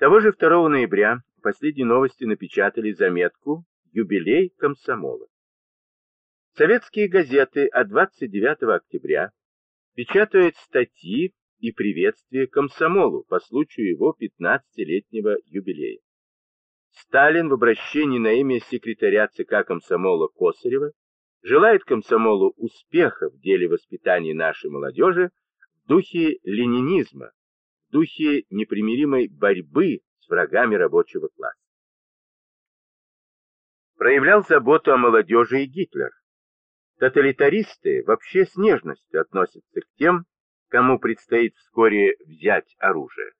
Того же 2 ноября последние новости напечатали заметку «Юбилей комсомола». Советские газеты от 29 октября печатают статьи и приветствие комсомолу по случаю его 15-летнего юбилея. Сталин в обращении на имя секретаря ЦК комсомола Косарева желает комсомолу успеха в деле воспитания нашей молодежи в духе ленинизма, духе непримиримой борьбы с врагами рабочего класса. Проявлял заботу о молодежи и Гитлер. Тоталитаристы вообще с нежностью относятся к тем, кому предстоит вскоре взять оружие.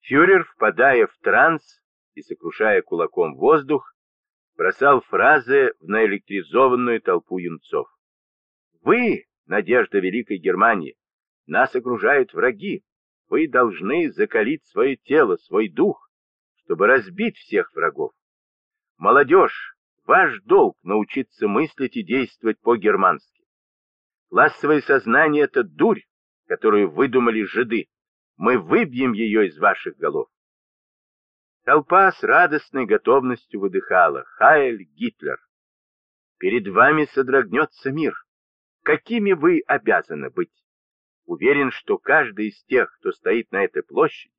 Фюрер, впадая в транс и сокрушая кулаком воздух, бросал фразы в наэлектризованную толпу юнцов. «Вы, надежда Великой Германии, нас окружают враги. Вы должны закалить свое тело, свой дух, чтобы разбить всех врагов. Молодежь, ваш долг научиться мыслить и действовать по-германски. Классовое сознание — это дурь, которую выдумали жиды. Мы выбьем ее из ваших голов. Толпа с радостной готовностью выдыхала. Хайль Гитлер! Перед вами содрогнется мир. Какими вы обязаны быть? Уверен, что каждый из тех, кто стоит на этой площади,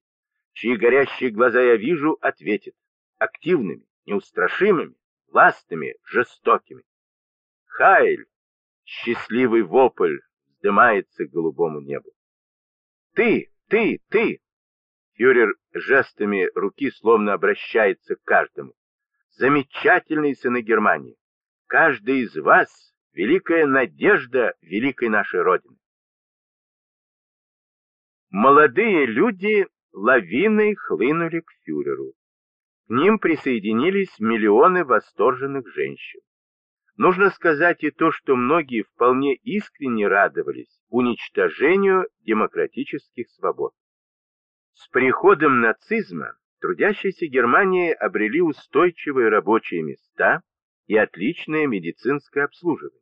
чьи горящие глаза я вижу, ответит активными, неустрашимыми, властными, жестокими. Хайль! Счастливый вопль вздымается к голубому небу. Ты, ты, ты! Фюрер жестами руки словно обращается к каждому. Замечательные сыны Германии! Каждый из вас — великая надежда великой нашей Родины. Молодые люди лавиной хлынули к фюреру. К ним присоединились миллионы восторженных женщин. Нужно сказать и то, что многие вполне искренне радовались уничтожению демократических свобод. С приходом нацизма трудящиеся Германии обрели устойчивые рабочие места и отличное медицинское обслуживание.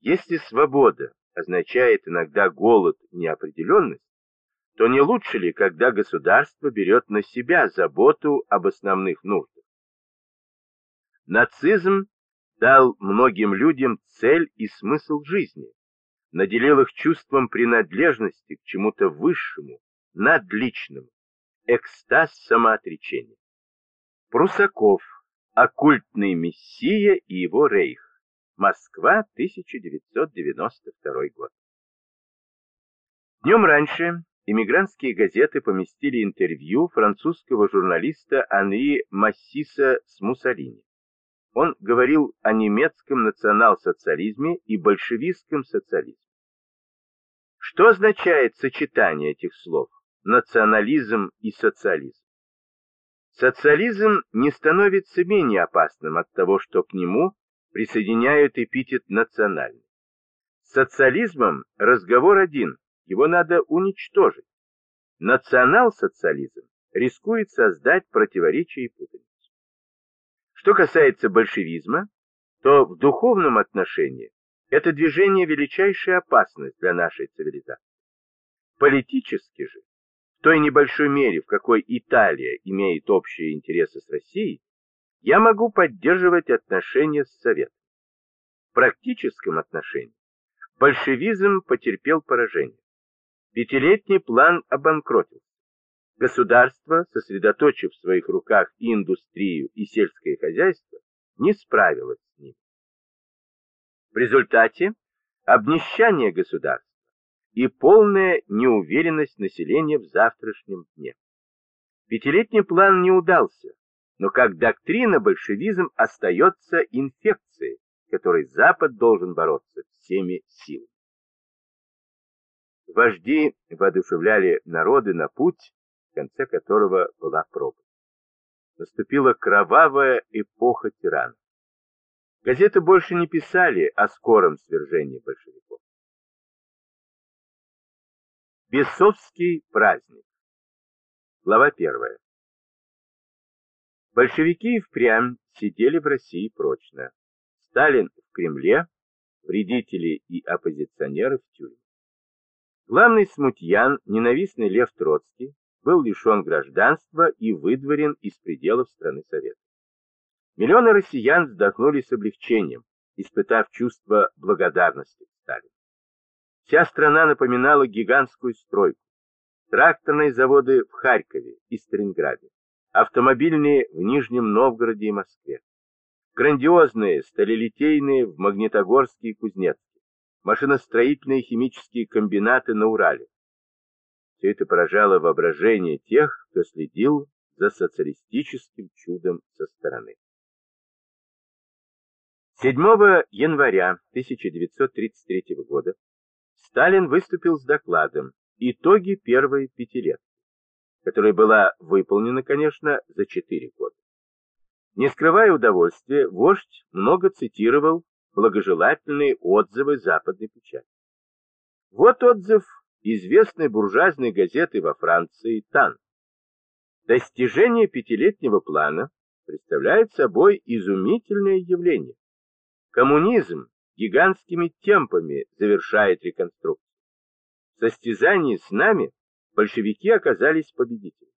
Если свобода означает иногда голод и неопределенность, то не лучше ли, когда государство берет на себя заботу об основных нуждах? Нацизм дал многим людям цель и смысл жизни, наделил их чувством принадлежности к чему-то высшему, надличному, экстаз самоотречения. Прусаков, оккультный мессия и его рейх. Москва, 1992 год. Днем раньше иммигрантские газеты поместили интервью французского журналиста Анри Массиса с Муссолини. Он говорил о немецком национал-социализме и большевистском социализме. Что означает сочетание этих слов национализм и социализм? Социализм не становится менее опасным от того, что к нему присоединяют эпитет национальный. С социализмом разговор один, его надо уничтожить. Национал-социализм рискует создать противоречия и путаницу. Что касается большевизма, то в духовном отношении это движение величайшая опасность для нашей цивилизации. Политически же, в той небольшой мере, в какой Италия имеет общие интересы с Россией, я могу поддерживать отношения с Советом. В практическом отношении большевизм потерпел поражение. Пятилетний план обанкротился. Государство, сосредоточив в своих руках и индустрию, и сельское хозяйство, не справилось с ним. В результате обнищание государства и полная неуверенность населения в завтрашнем дне. Пятилетний план не удался, но как доктрина большевизм остается инфекцией, которой Запад должен бороться всеми силами. Вожди воодушевляли народы на путь, в конце которого была пропасть. Наступила кровавая эпоха тиранов. Газеты больше не писали о скором свержении большевиков. Бесовский праздник. Глава первая. Большевики впрямь сидели в России прочно. Сталин в Кремле, вредители и оппозиционеры в тюрьме. Главный смутьян, ненавистный Лев Троцкий, был лишен гражданства и выдворен из пределов страны Совета. Миллионы россиян вздохнули с облегчением, испытав чувство благодарности Сталину. Вся страна напоминала гигантскую стройку. Тракторные заводы в Харькове и Сталинграде, автомобильные в Нижнем Новгороде и Москве, грандиозные сталелитейные в Магнитогорске и Кузнецке, машиностроительные химические комбинаты на Урале. Все это поражало воображение тех, кто следил за социалистическим чудом со стороны. 7 января 1933 года Сталин выступил с докладом «Итоги первой пятилетки», которая была выполнена, конечно, за четыре года. Не скрывая удовольствия, вождь много цитировал благожелательные отзывы западной печати. Вот отзыв известной буржуазной газеты во Франции «Тан». Достижение пятилетнего плана представляет собой изумительное явление. Коммунизм гигантскими темпами завершает реконструкцию. В состязании с нами большевики оказались победителями.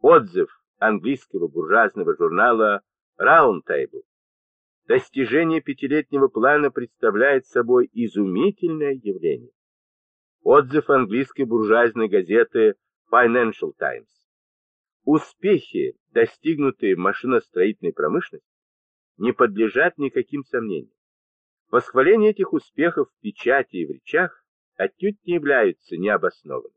Отзыв английского буржуазного журнала Round Table. Достижение пятилетнего плана представляет собой изумительное явление. Отзыв английской буржуазной газеты Financial Times. Успехи, достигнутые машиностроительной промышленности, не подлежат никаким сомнениям. Восхваление этих успехов в печати и в речах отнюдь не являются необоснованными.